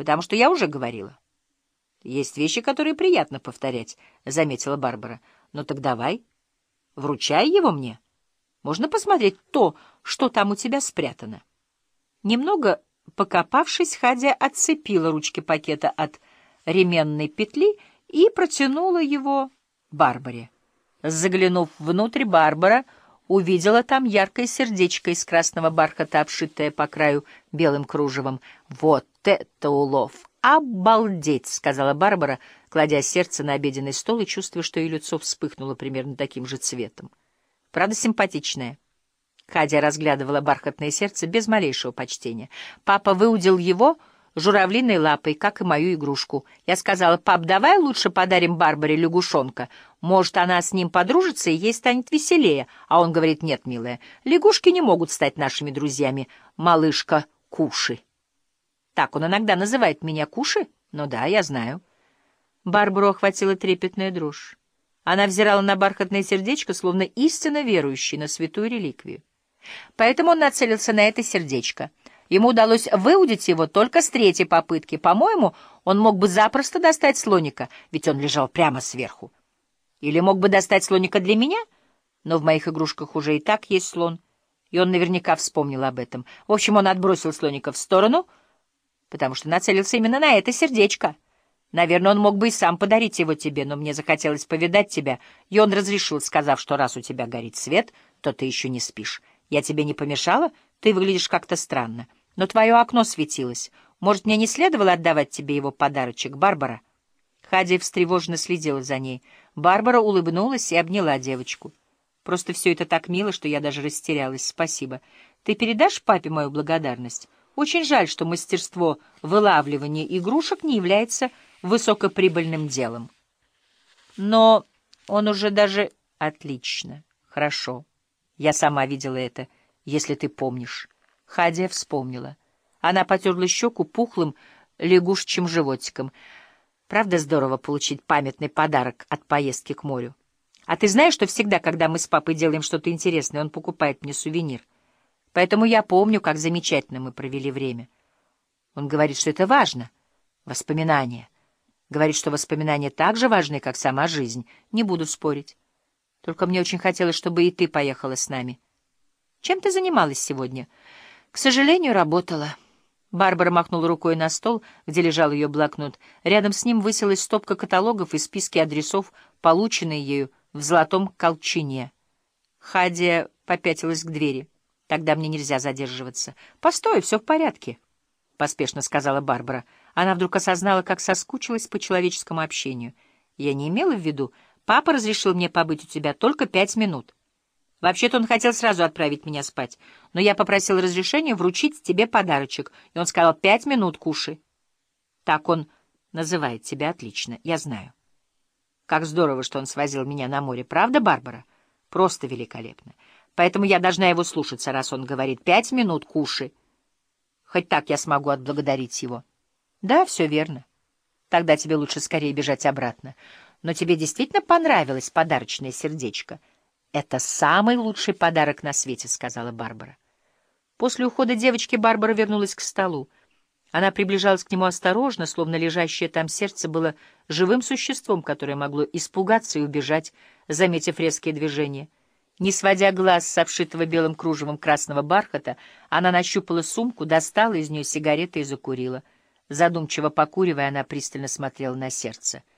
потому что я уже говорила. Есть вещи, которые приятно повторять, — заметила Барбара. Ну так давай, вручай его мне. Можно посмотреть то, что там у тебя спрятано. Немного покопавшись, Хадя отцепила ручки пакета от ременной петли и протянула его Барбаре. Заглянув внутрь, Барбара увидела там яркое сердечко из красного бархата, обшитое по краю белым кружевом. «Вот это улов! Обалдеть!» — сказала Барбара, кладя сердце на обеденный стол и чувствуя, что ее лицо вспыхнуло примерно таким же цветом. «Правда, симпатичная?» Кадя разглядывала бархатное сердце без малейшего почтения. Папа выудил его журавлиной лапой, как и мою игрушку. Я сказала, пап, давай лучше подарим Барбаре лягушонка. Может, она с ним подружится, и ей станет веселее. А он говорит, нет, милая, лягушки не могут стать нашими друзьями. Малышка Куши. Так он иногда называет меня Куши? Ну да, я знаю. Барбару охватила трепетная дрожь. Она взирала на бархатное сердечко, словно истинно верующий на святую реликвию. Поэтому он нацелился на это сердечко. Ему удалось выудить его только с третьей попытки. По-моему, он мог бы запросто достать слоника, ведь он лежал прямо сверху. Или мог бы достать слоника для меня, но в моих игрушках уже и так есть слон, и он наверняка вспомнил об этом. В общем, он отбросил слоника в сторону, потому что нацелился именно на это сердечко. Наверное, он мог бы и сам подарить его тебе, но мне захотелось повидать тебя, и он разрешил, сказав, что раз у тебя горит свет, то ты еще не спишь. Я тебе не помешала? Ты выглядишь как-то странно. Но твое окно светилось. Может, мне не следовало отдавать тебе его подарочек, Барбара?» Хадия встревоженно следила за ней. Барбара улыбнулась и обняла девочку. «Просто все это так мило, что я даже растерялась. Спасибо. Ты передашь папе мою благодарность? Очень жаль, что мастерство вылавливания игрушек не является высокоприбыльным делом. Но он уже даже... Отлично. Хорошо. Я сама видела это, если ты помнишь. Хадия вспомнила. Она потерла щеку пухлым лягушечьим животиком. Правда здорово получить памятный подарок от поездки к морю? А ты знаешь, что всегда, когда мы с папой делаем что-то интересное, он покупает мне сувенир? Поэтому я помню, как замечательно мы провели время. Он говорит, что это важно. Воспоминания. Говорит, что воспоминания так же важны, как сама жизнь. Не буду спорить. Только мне очень хотелось, чтобы и ты поехала с нами. Чем ты занималась сегодня? К сожалению, работала. Барбара махнула рукой на стол, где лежал ее блокнот. Рядом с ним высилась стопка каталогов и списки адресов, полученные ею в золотом колчине. Хадия попятилась к двери. Тогда мне нельзя задерживаться. Постой, все в порядке, — поспешно сказала Барбара. Она вдруг осознала, как соскучилась по человеческому общению. Я не имела в виду... Папа разрешил мне побыть у тебя только пять минут. Вообще-то он хотел сразу отправить меня спать, но я попросил разрешения вручить тебе подарочек, и он сказал «пять минут, кушай». Так он называет тебя отлично, я знаю. Как здорово, что он свозил меня на море, правда, Барбара? Просто великолепно. Поэтому я должна его слушаться, раз он говорит «пять минут, кушай». Хоть так я смогу отблагодарить его. Да, все верно. Тогда тебе лучше скорее бежать обратно. Но тебе действительно понравилось подарочное сердечко? Это самый лучший подарок на свете, — сказала Барбара. После ухода девочки Барбара вернулась к столу. Она приближалась к нему осторожно, словно лежащее там сердце было живым существом, которое могло испугаться и убежать, заметив резкие движения. Не сводя глаз с обшитого белым кружевом красного бархата, она нащупала сумку, достала из нее сигареты и закурила. Задумчиво покуривая, она пристально смотрела на сердце —